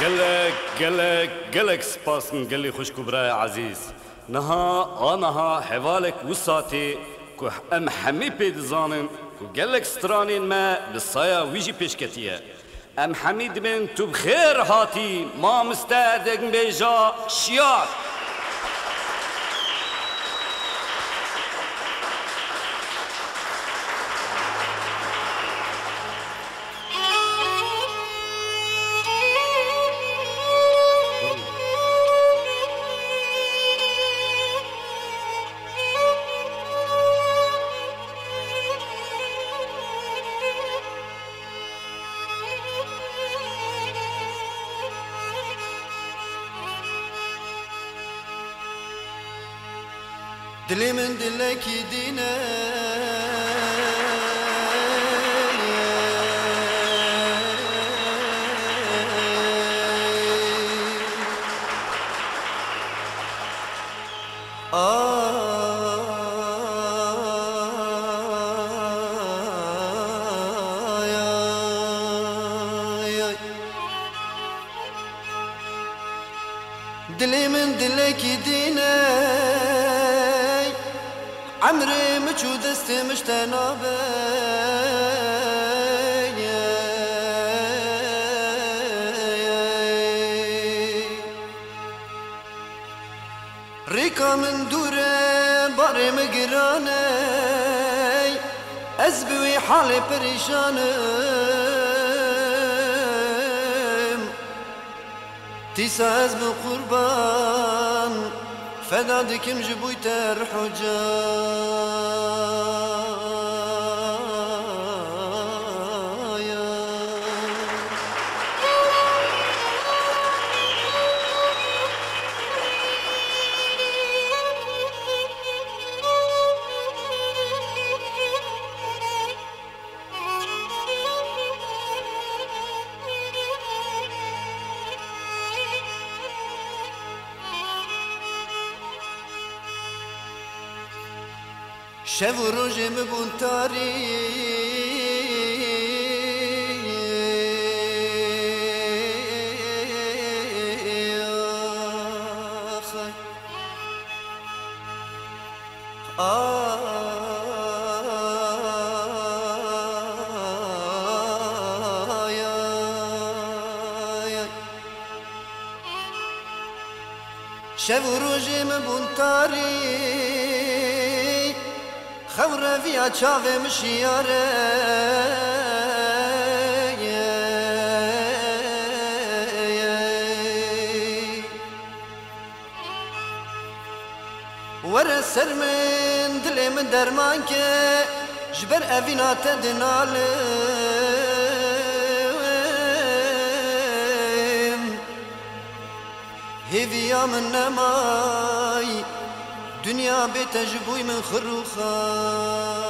gelek gelek gelek spasın geli خوش برای عزیز نها آنها حوالك وساتي كو ام حمي بيد زانن كو gelek سترانين ما بصايا ويجي بيشكتيه ام حميد من تو بخير هاتي ما مستعدك بيجا شيار Dilimin dilek idine. Dilimin dilek idine. عمري مچو دستي مشتنابه ریکا من دوره باره مگرانه از بوی حال پریشانم تیس از قربان فنادك مجبويت الحجاج شعروجیم بونتاری آ ایا شعروجیم بونتاری Xevrevî çavêmiş yare Were ser min dilê min derman ke ji ber evîna te dinalê Hêviya min nemay دنيا بيتها جبوي من خروخان